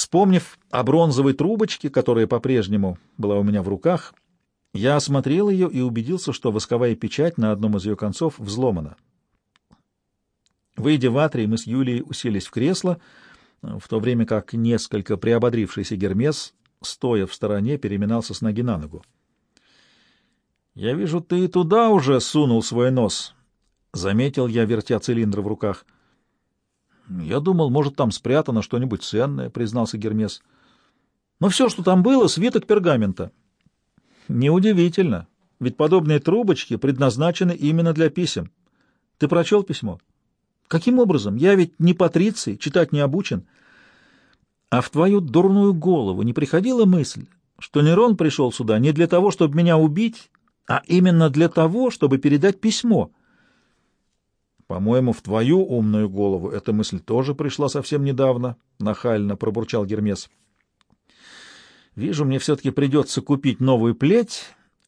Вспомнив о бронзовой трубочке, которая по-прежнему была у меня в руках, я осмотрел ее и убедился, что восковая печать на одном из ее концов взломана. Выйдя в атрий, мы с Юлией уселись в кресло, в то время как несколько приободрившийся Гермес, стоя в стороне, переминался с ноги на ногу. — Я вижу, ты и туда уже сунул свой нос, — заметил я, вертя цилиндр в руках. — Я думал, может, там спрятано что-нибудь ценное, — признался Гермес. — Но все, что там было, — свиток пергамента. — Неудивительно, ведь подобные трубочки предназначены именно для писем. Ты прочел письмо? — Каким образом? Я ведь не патриций, читать не обучен. А в твою дурную голову не приходила мысль, что Нерон пришел сюда не для того, чтобы меня убить, а именно для того, чтобы передать письмо? По-моему, в твою умную голову эта мысль тоже пришла совсем недавно, — нахально пробурчал Гермес. Вижу, мне все-таки придется купить новую плеть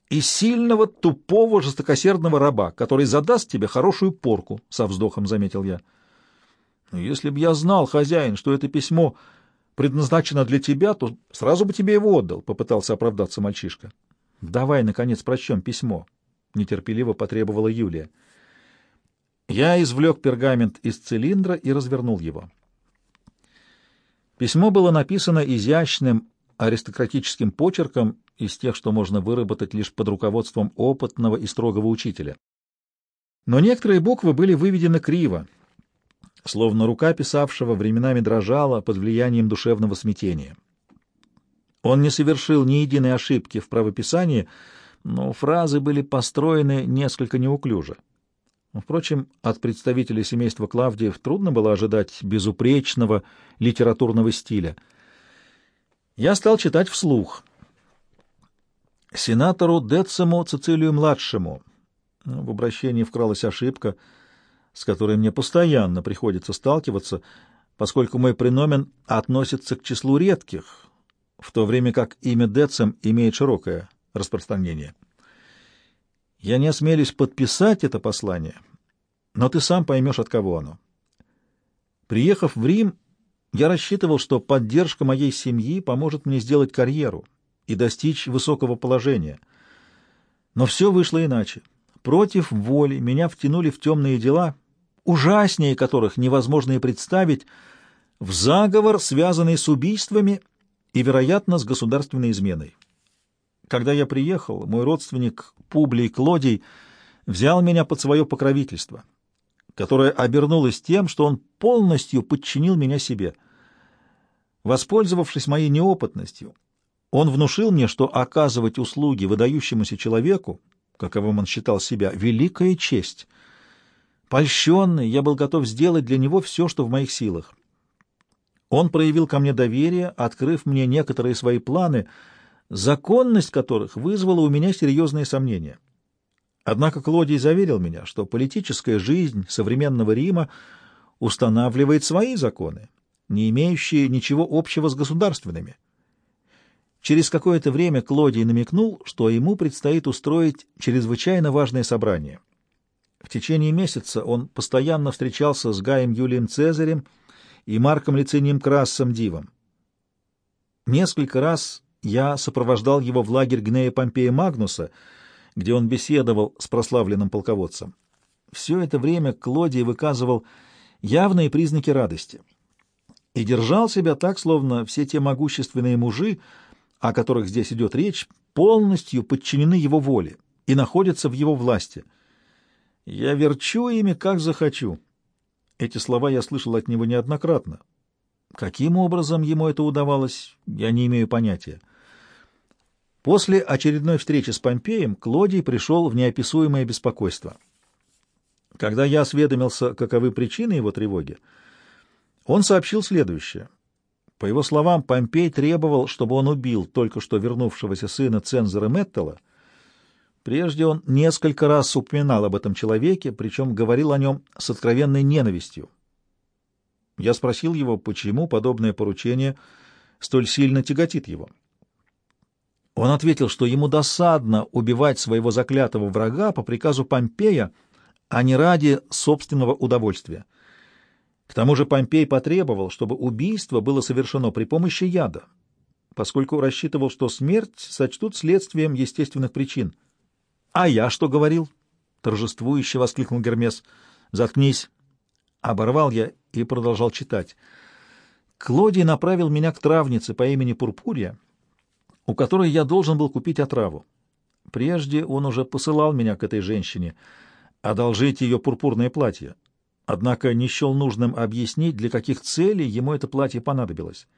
и сильного, тупого, жестокосердного раба, который задаст тебе хорошую порку, — со вздохом заметил я. Если б я знал, хозяин, что это письмо предназначено для тебя, то сразу бы тебе его отдал, — попытался оправдаться мальчишка. — Давай, наконец, прочтем письмо, — нетерпеливо потребовала Юлия. Я извлек пергамент из цилиндра и развернул его. Письмо было написано изящным аристократическим почерком из тех, что можно выработать лишь под руководством опытного и строгого учителя. Но некоторые буквы были выведены криво, словно рука писавшего временами дрожала под влиянием душевного смятения. Он не совершил ни единой ошибки в правописании, но фразы были построены несколько неуклюже. Впрочем, от представителей семейства Клавдиев трудно было ожидать безупречного литературного стиля. Я стал читать вслух. Сенатору Децему Цицилию-младшему. В обращении вкралась ошибка, с которой мне постоянно приходится сталкиваться, поскольку мой преномен относится к числу редких, в то время как имя Децем имеет широкое распространение. Я не осмелюсь подписать это послание, но ты сам поймешь, от кого оно. Приехав в Рим, я рассчитывал, что поддержка моей семьи поможет мне сделать карьеру и достичь высокого положения. Но все вышло иначе. Против воли меня втянули в темные дела, ужаснее которых невозможно и представить, в заговор, связанный с убийствами и, вероятно, с государственной изменой. Когда я приехал, мой родственник Публий Клодий взял меня под свое покровительство, которое обернулось тем, что он полностью подчинил меня себе. Воспользовавшись моей неопытностью, он внушил мне, что оказывать услуги выдающемуся человеку, каковым он считал себя, великая честь. Польщенный, я был готов сделать для него все, что в моих силах. Он проявил ко мне доверие, открыв мне некоторые свои планы — законность которых вызвала у меня серьезные сомнения. Однако Клодий заверил меня, что политическая жизнь современного Рима устанавливает свои законы, не имеющие ничего общего с государственными. Через какое-то время Клодий намекнул, что ему предстоит устроить чрезвычайно важное собрание. В течение месяца он постоянно встречался с Гаем Юлием Цезарем и Марком Лицинием Крассом Дивом. Несколько раз я сопровождал его в лагерь Гнея Помпея Магнуса, где он беседовал с прославленным полководцем. Все это время Клодий выказывал явные признаки радости и держал себя так, словно все те могущественные мужи, о которых здесь идет речь, полностью подчинены его воле и находятся в его власти. «Я верчу ими, как захочу». Эти слова я слышал от него неоднократно. Каким образом ему это удавалось, я не имею понятия. После очередной встречи с Помпеем Клодий пришел в неописуемое беспокойство. Когда я осведомился, каковы причины его тревоги, он сообщил следующее. По его словам, Помпей требовал, чтобы он убил только что вернувшегося сына цензора Меттела. Прежде он несколько раз упоминал об этом человеке, причем говорил о нем с откровенной ненавистью. Я спросил его, почему подобное поручение столь сильно тяготит его. Он ответил, что ему досадно убивать своего заклятого врага по приказу Помпея, а не ради собственного удовольствия. К тому же Помпей потребовал, чтобы убийство было совершено при помощи яда, поскольку рассчитывал, что смерть сочтут следствием естественных причин. — А я что говорил? — торжествующе воскликнул Гермес. — Заткнись. Оборвал я и продолжал читать. Клодий направил меня к травнице по имени Пурпурия, у которой я должен был купить отраву. Прежде он уже посылал меня к этой женщине одолжить ее пурпурное платье, однако не счел нужным объяснить, для каких целей ему это платье понадобилось.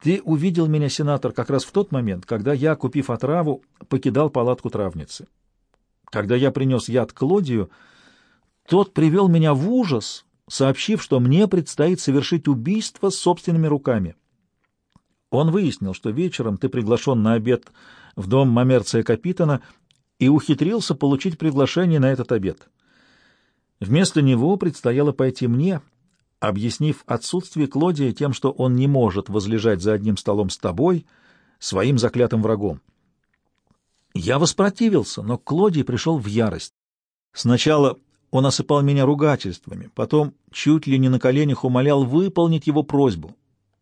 Ты увидел меня, сенатор, как раз в тот момент, когда я, купив отраву, покидал палатку травницы. Когда я принес яд Клодию, тот привел меня в ужас, сообщив, что мне предстоит совершить убийство собственными руками. Он выяснил, что вечером ты приглашен на обед в дом Мамерция Капитана и ухитрился получить приглашение на этот обед. Вместо него предстояло пойти мне — объяснив отсутствие Клодия тем, что он не может возлежать за одним столом с тобой, своим заклятым врагом. Я воспротивился, но Клодий пришел в ярость. Сначала он осыпал меня ругательствами, потом чуть ли не на коленях умолял выполнить его просьбу.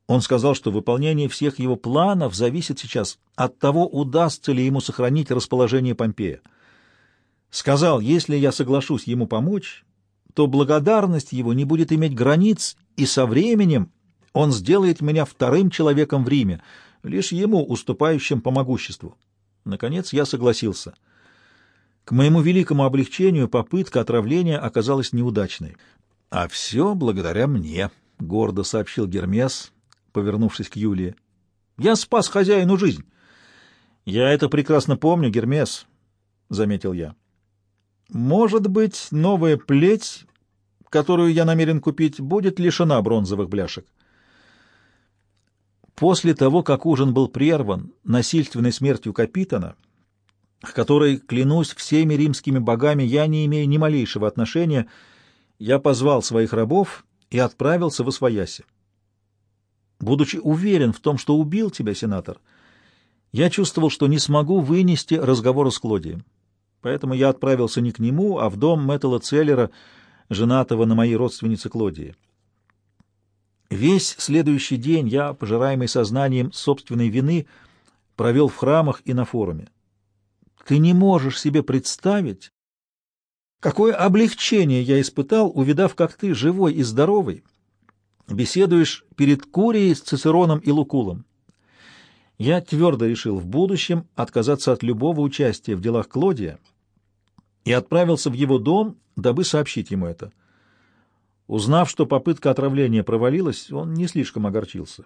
Он сказал, что выполнение всех его планов зависит сейчас от того, удастся ли ему сохранить расположение Помпея. Сказал, если я соглашусь ему помочь, то благодарность его не будет иметь границ, и со временем он сделает меня вторым человеком в Риме, лишь ему уступающим по могуществу. Наконец я согласился. К моему великому облегчению попытка отравления оказалась неудачной. — А все благодаря мне, — гордо сообщил Гермес, повернувшись к Юлии. — Я спас хозяину жизнь. — Я это прекрасно помню, Гермес, — заметил я. Может быть, новая плеть, которую я намерен купить, будет лишена бронзовых бляшек. После того, как ужин был прерван насильственной смертью капитана, к которой, клянусь всеми римскими богами, я не имею ни малейшего отношения, я позвал своих рабов и отправился в Освояси. Будучи уверен в том, что убил тебя, сенатор, я чувствовал, что не смогу вынести разговора с Клодием поэтому я отправился не к нему, а в дом Мэттела Целлера, женатого на моей родственнице Клодии. Весь следующий день я, пожираемый сознанием собственной вины, провел в храмах и на форуме. Ты не можешь себе представить, какое облегчение я испытал, увидав, как ты, живой и здоровый, беседуешь перед Курией с Цицероном и Лукулом. Я твердо решил в будущем отказаться от любого участия в делах Клодия — и отправился в его дом, дабы сообщить ему это. Узнав, что попытка отравления провалилась, он не слишком огорчился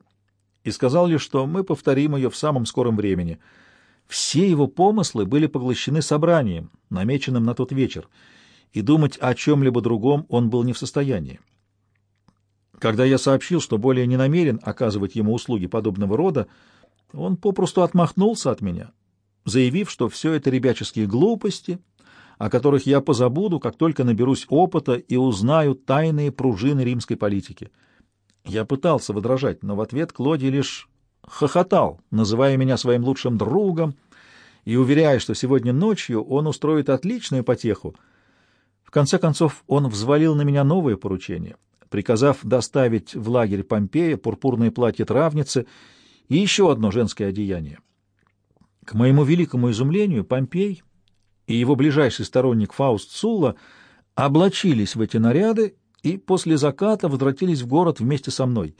и сказал лишь, что мы повторим ее в самом скором времени. Все его помыслы были поглощены собранием, намеченным на тот вечер, и думать о чем-либо другом он был не в состоянии. Когда я сообщил, что более не намерен оказывать ему услуги подобного рода, он попросту отмахнулся от меня, заявив, что все это ребяческие глупости — о которых я позабуду, как только наберусь опыта и узнаю тайные пружины римской политики. Я пытался возражать, но в ответ Клоди лишь хохотал, называя меня своим лучшим другом и уверяя, что сегодня ночью он устроит отличную потеху. В конце концов, он взвалил на меня новое поручение, приказав доставить в лагерь Помпея пурпурное платье травницы и еще одно женское одеяние. К моему великому изумлению, Помпей и его ближайший сторонник Фауст Сулла облачились в эти наряды и после заката возвратились в город вместе со мной.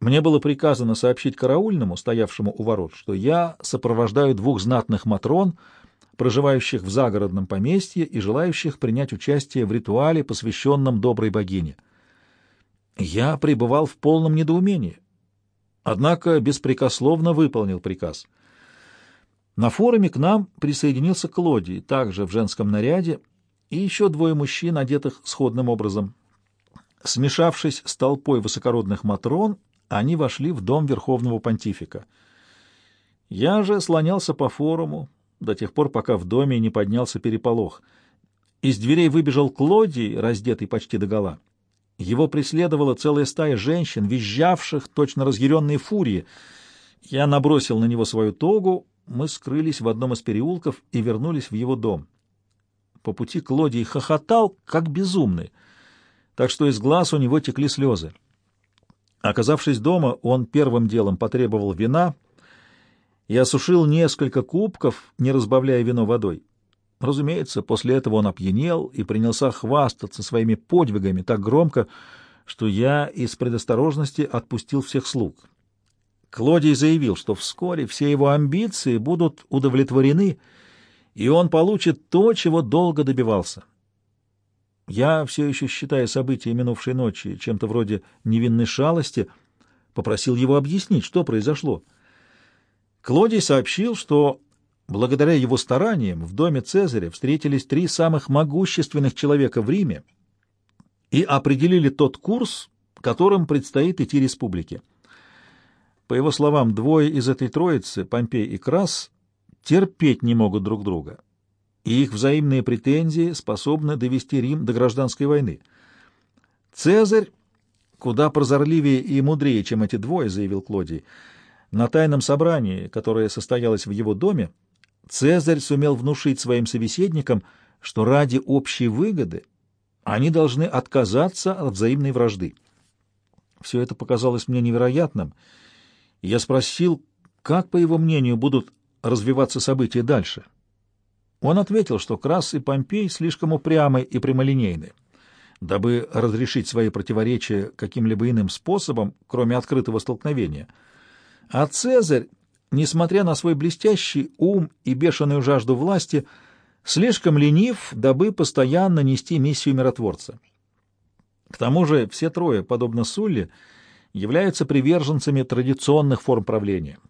Мне было приказано сообщить караульному, стоявшему у ворот, что я сопровождаю двух знатных матрон, проживающих в загородном поместье и желающих принять участие в ритуале, посвященном доброй богине. Я пребывал в полном недоумении, однако беспрекословно выполнил приказ — на форуме к нам присоединился Клодий, также в женском наряде, и еще двое мужчин, одетых сходным образом. Смешавшись с толпой высокородных матрон, они вошли в дом Верховного Понтифика. Я же слонялся по форуму до тех пор, пока в доме не поднялся переполох. Из дверей выбежал Клодий, раздетый почти догола. Его преследовала целая стая женщин, визжавших, точно разъяренные фурии. Я набросил на него свою тогу, мы скрылись в одном из переулков и вернулись в его дом. По пути Клодий хохотал, как безумный. так что из глаз у него текли слезы. Оказавшись дома, он первым делом потребовал вина и осушил несколько кубков, не разбавляя вино водой. Разумеется, после этого он опьянел и принялся хвастаться своими подвигами так громко, что я из предосторожности отпустил всех слуг. Клодий заявил, что вскоре все его амбиции будут удовлетворены, и он получит то, чего долго добивался. Я, все еще считая события минувшей ночи чем-то вроде невинной шалости, попросил его объяснить, что произошло. Клодий сообщил, что благодаря его стараниям в доме Цезаря встретились три самых могущественных человека в Риме и определили тот курс, которым предстоит идти республике. По его словам, двое из этой троицы, Помпей и Крас, терпеть не могут друг друга и их взаимные претензии способны довести Рим до гражданской войны. Цезарь куда прозорливее и мудрее, чем эти двое, заявил Клодий. На тайном собрании, которое состоялось в его доме, Цезарь сумел внушить своим собеседникам, что ради общей выгоды они должны отказаться от взаимной вражды. Все это показалось мне невероятным, я спросил, как, по его мнению, будут развиваться события дальше. Он ответил, что Крас и Помпей слишком упрямы и прямолинейны. Дабы разрешить свои противоречия каким-либо иным способом, кроме открытого столкновения. А Цезарь, несмотря на свой блестящий ум и бешеную жажду власти, слишком ленив, дабы постоянно нести миссию миротворца. К тому же все трое, подобно Сулле, являются приверженцами традиционных форм правления —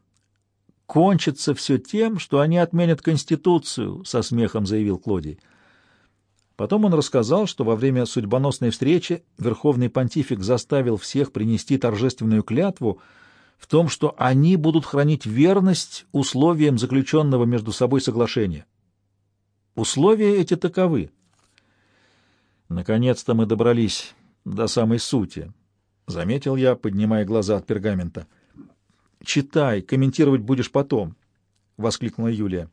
кончится все тем, что они отменят Конституцию, — со смехом заявил Клодий. Потом он рассказал, что во время судьбоносной встречи Верховный Понтифик заставил всех принести торжественную клятву в том, что они будут хранить верность условиям заключенного между собой соглашения. Условия эти таковы. Наконец-то мы добрались до самой сути, — заметил я, поднимая глаза от пергамента. — Читай, комментировать будешь потом, — воскликнула Юлия.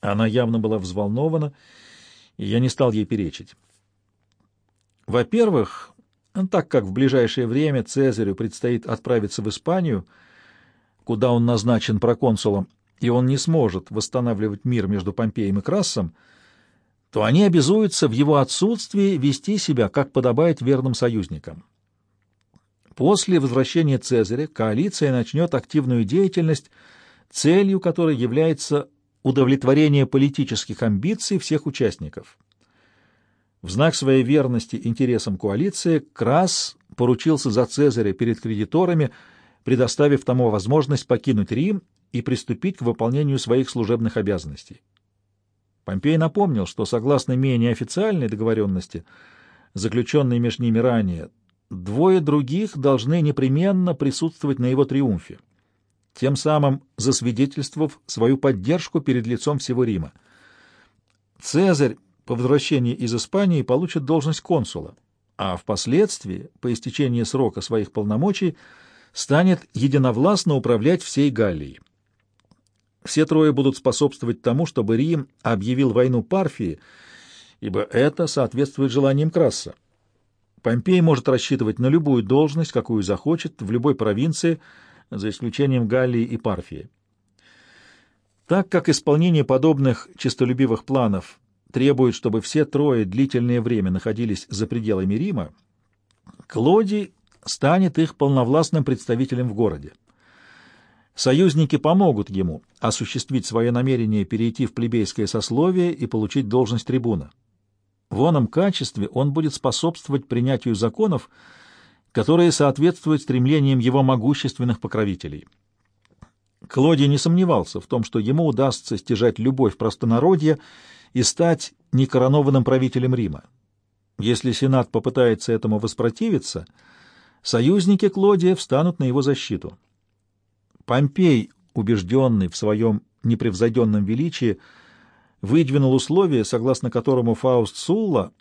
Она явно была взволнована, и я не стал ей перечить. Во-первых, так как в ближайшее время Цезарю предстоит отправиться в Испанию, куда он назначен проконсулом, и он не сможет восстанавливать мир между Помпеем и Красом, то они обязуются в его отсутствии вести себя, как подобает верным союзникам. После возвращения Цезаря коалиция начнет активную деятельность, целью которой является удовлетворение политических амбиций всех участников. В знак своей верности интересам коалиции Крас поручился за Цезаря перед кредиторами, предоставив тому возможность покинуть Рим и приступить к выполнению своих служебных обязанностей. Помпей напомнил, что согласно менее официальной договоренности, заключенной между ними ранее, двое других должны непременно присутствовать на его триумфе, тем самым засвидетельствовав свою поддержку перед лицом всего Рима. Цезарь по возвращении из Испании получит должность консула, а впоследствии, по истечении срока своих полномочий, станет единовластно управлять всей Галлией. Все трое будут способствовать тому, чтобы Рим объявил войну Парфии, ибо это соответствует желаниям Краса. Помпей может рассчитывать на любую должность, какую захочет, в любой провинции, за исключением Галлии и Парфии. Так как исполнение подобных честолюбивых планов требует, чтобы все трое длительное время находились за пределами Рима, Клодий станет их полновластным представителем в городе. Союзники помогут ему осуществить свое намерение перейти в плебейское сословие и получить должность трибуна. В оном качестве он будет способствовать принятию законов, которые соответствуют стремлениям его могущественных покровителей. Клодий не сомневался в том, что ему удастся стяжать любовь простонародья и стать некоронованным правителем Рима. Если Сенат попытается этому воспротивиться, союзники Клодия встанут на его защиту. Помпей, убежденный в своем непревзойденном величии, выдвинул условие, согласно которому Фауст Сулла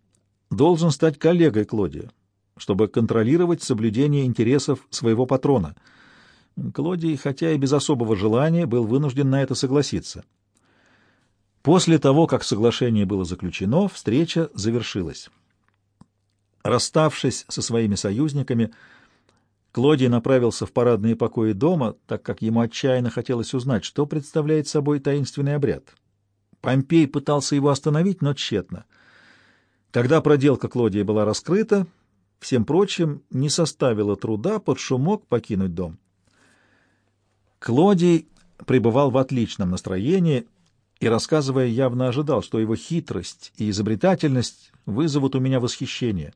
должен стать коллегой Клодия, чтобы контролировать соблюдение интересов своего патрона. Клодий, хотя и без особого желания, был вынужден на это согласиться. После того, как соглашение было заключено, встреча завершилась. Расставшись со своими союзниками, Клодий направился в парадные покои дома, так как ему отчаянно хотелось узнать, что представляет собой таинственный обряд. Помпей пытался его остановить, но тщетно. Когда проделка Клодия была раскрыта, всем прочим не составило труда под шумок покинуть дом. Клодий пребывал в отличном настроении и, рассказывая, явно ожидал, что его хитрость и изобретательность вызовут у меня восхищение.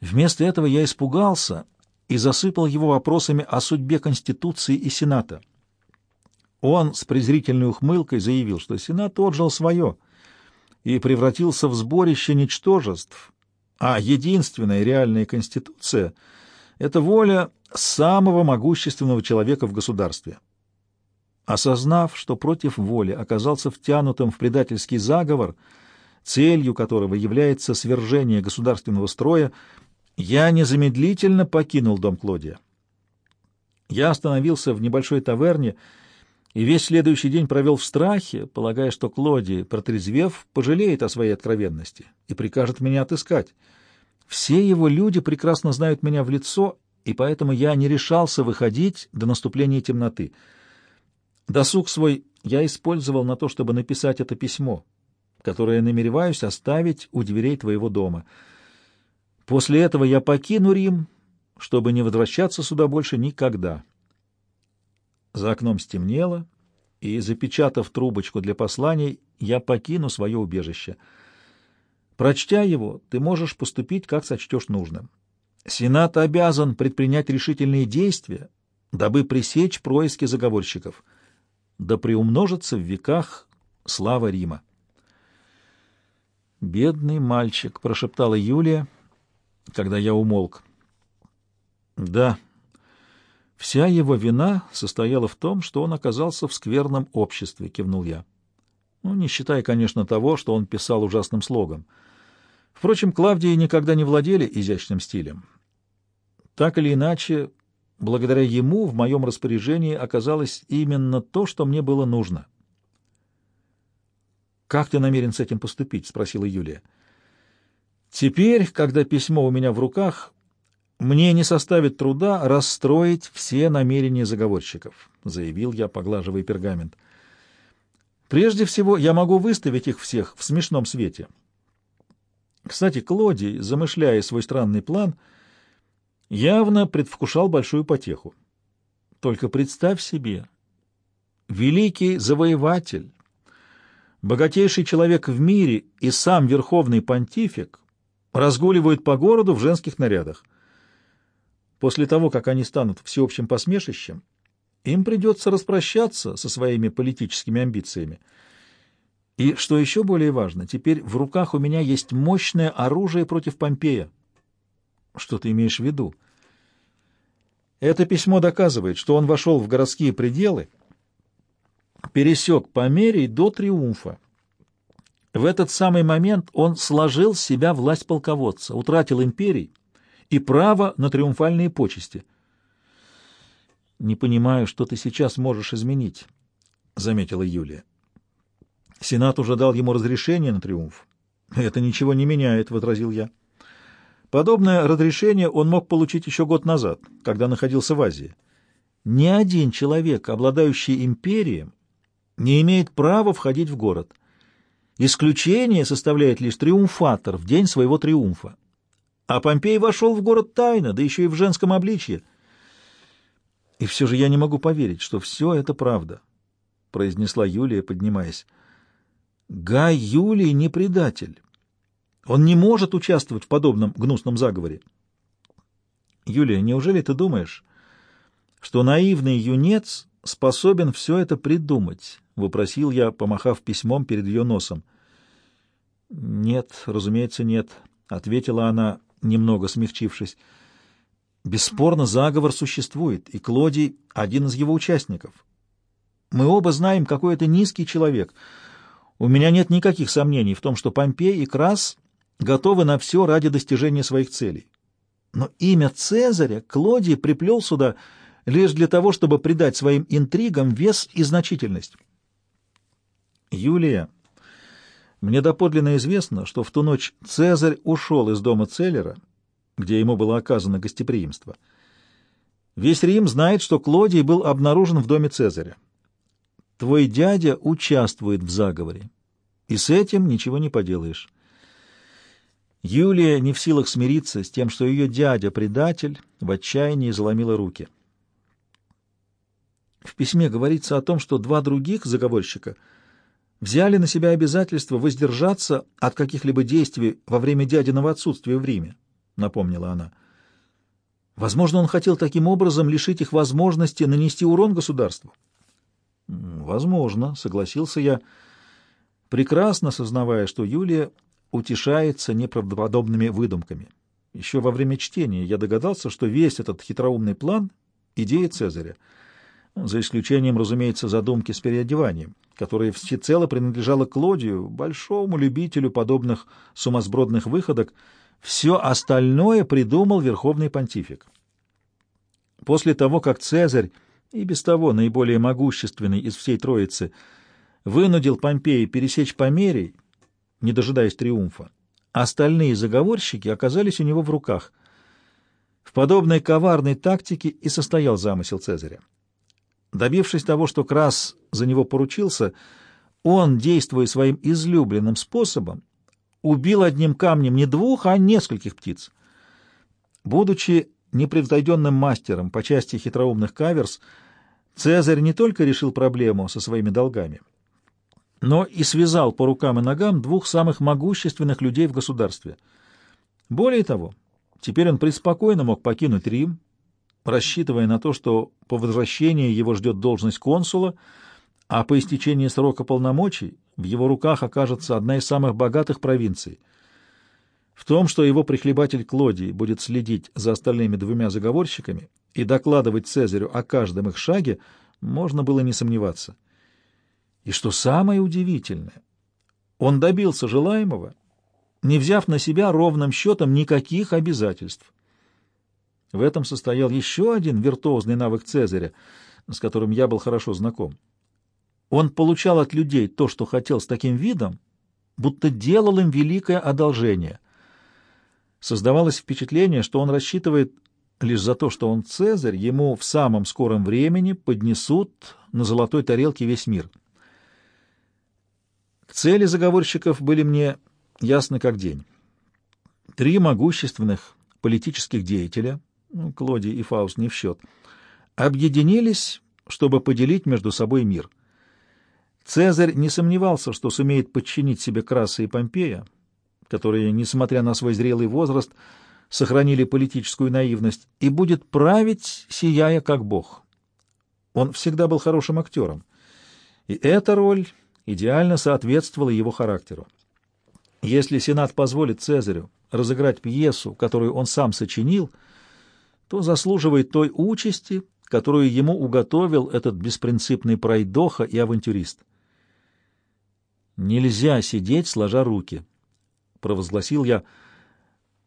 Вместо этого я испугался и засыпал его вопросами о судьбе Конституции и Сената. Он с презрительной ухмылкой заявил, что Сенат отжил свое и превратился в сборище ничтожеств, а единственная реальная Конституция — это воля самого могущественного человека в государстве. Осознав, что против воли оказался втянутым в предательский заговор, целью которого является свержение государственного строя, я незамедлительно покинул дом Клодия. Я остановился в небольшой таверне и весь следующий день провел в страхе, полагая, что Клодий, протрезвев, пожалеет о своей откровенности и прикажет меня отыскать. Все его люди прекрасно знают меня в лицо, и поэтому я не решался выходить до наступления темноты — Досуг свой я использовал на то, чтобы написать это письмо, которое намереваюсь оставить у дверей твоего дома. После этого я покину Рим, чтобы не возвращаться сюда больше никогда. За окном стемнело, и, запечатав трубочку для посланий, я покину свое убежище. Прочтя его, ты можешь поступить, как сочтешь нужным. Сенат обязан предпринять решительные действия, дабы пресечь происки заговорщиков — да приумножится в веках слава Рима. «Бедный мальчик», — прошептала Юлия, когда я умолк. «Да, вся его вина состояла в том, что он оказался в скверном обществе», — кивнул я. «Ну, не считая, конечно, того, что он писал ужасным слогом. Впрочем, Клавдии никогда не владели изящным стилем. Так или иначе, Благодаря ему в моем распоряжении оказалось именно то, что мне было нужно. «Как ты намерен с этим поступить?» — спросила Юлия. «Теперь, когда письмо у меня в руках, мне не составит труда расстроить все намерения заговорщиков», — заявил я, поглаживая пергамент. «Прежде всего, я могу выставить их всех в смешном свете. Кстати, Клодий, замышляя свой странный план, — явно предвкушал большую потеху. Только представь себе, великий завоеватель, богатейший человек в мире и сам верховный понтифик разгуливают по городу в женских нарядах. После того, как они станут всеобщим посмешищем, им придется распрощаться со своими политическими амбициями. И, что еще более важно, теперь в руках у меня есть мощное оружие против Помпея. Что ты имеешь в виду? Это письмо доказывает, что он вошел в городские пределы, пересек Померий до Триумфа. В этот самый момент он сложил с себя власть полководца, утратил империй и право на триумфальные почести. «Не понимаю, что ты сейчас можешь изменить», — заметила Юлия. Сенат уже дал ему разрешение на триумф. «Это ничего не меняет», — возразил я. Подобное разрешение он мог получить еще год назад, когда находился в Азии. Ни один человек, обладающий империем, не имеет права входить в город. Исключение составляет лишь триумфатор в день своего триумфа. А Помпей вошел в город тайно, да еще и в женском обличье. И все же я не могу поверить, что все это правда, — произнесла Юлия, поднимаясь. Гай Юлий не предатель. Он не может участвовать в подобном гнусном заговоре. Юлия, неужели ты думаешь, что наивный юнец способен все это придумать? — вопросил я, помахав письмом перед ее носом. — Нет, разумеется, нет, — ответила она, немного смягчившись. — Бесспорно, заговор существует, и Клодий — один из его участников. Мы оба знаем, какой это низкий человек. У меня нет никаких сомнений в том, что Помпей и Крас готовы на все ради достижения своих целей. Но имя Цезаря Клодий приплел сюда лишь для того, чтобы придать своим интригам вес и значительность. Юлия, Мне доподлинно известно, что в ту ночь Цезарь ушел из дома Целлера, где ему было оказано гостеприимство. Весь Рим знает, что Клодий был обнаружен в доме Цезаря. Твой дядя участвует в заговоре, и с этим ничего не поделаешь. Юлия не в силах смириться с тем, что ее дядя — предатель, в отчаянии заломила руки. В письме говорится о том, что два других заговорщика взяли на себя обязательство воздержаться от каких-либо действий во время дядиного отсутствия в Риме, — напомнила она. Возможно, он хотел таким образом лишить их возможности нанести урон государству. Возможно, согласился я, прекрасно сознавая, что Юлия утешается неправдоподобными выдумками. Еще во время чтения я догадался, что весь этот хитроумный план — идея Цезаря, за исключением, разумеется, задумки с переодеванием, которая всецело принадлежала Клодию, большому любителю подобных сумасбродных выходок. Все остальное придумал верховный понтифик. После того, как Цезарь, и без того наиболее могущественный из всей троицы, вынудил Помпея пересечь Померий, не дожидаясь триумфа. Остальные заговорщики оказались у него в руках. В подобной коварной тактике и состоял замысел Цезаря. Добившись того, что Крас за него поручился, он, действуя своим излюбленным способом, убил одним камнем не двух, а нескольких птиц. Будучи непревзойденным мастером по части хитроумных каверс, Цезарь не только решил проблему со своими долгами — но и связал по рукам и ногам двух самых могущественных людей в государстве. Более того, теперь он преспокойно мог покинуть Рим, рассчитывая на то, что по возвращении его ждет должность консула, а по истечении срока полномочий в его руках окажется одна из самых богатых провинций. В том, что его прихлебатель Клодий будет следить за остальными двумя заговорщиками и докладывать Цезарю о каждом их шаге, можно было не сомневаться. И что самое удивительное, он добился желаемого, не взяв на себя ровным счетом никаких обязательств. В этом состоял еще один виртуозный навык Цезаря, с которым я был хорошо знаком. Он получал от людей то, что хотел с таким видом, будто делал им великое одолжение. Создавалось впечатление, что он рассчитывает лишь за то, что он Цезарь, ему в самом скором времени поднесут на золотой тарелке весь мир — Цели заговорщиков были мне ясны как день. Три могущественных политических деятеля, ну, Клоди и Фауст не в счет, объединились, чтобы поделить между собой мир. Цезарь не сомневался, что сумеет подчинить себе Краса и Помпея, которые, несмотря на свой зрелый возраст, сохранили политическую наивность, и будет править, сияя как бог. Он всегда был хорошим актером, и эта роль идеально соответствовало его характеру. Если Сенат позволит Цезарю разыграть пьесу, которую он сам сочинил, то заслуживает той участи, которую ему уготовил этот беспринципный пройдоха и авантюрист. «Нельзя сидеть, сложа руки», — провозгласил я.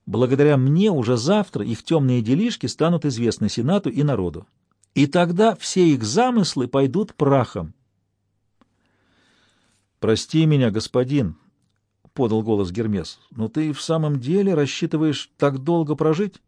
«Благодаря мне уже завтра их темные делишки станут известны Сенату и народу, и тогда все их замыслы пойдут прахом». «Прости меня, господин», — подал голос Гермес, — «но ты в самом деле рассчитываешь так долго прожить?»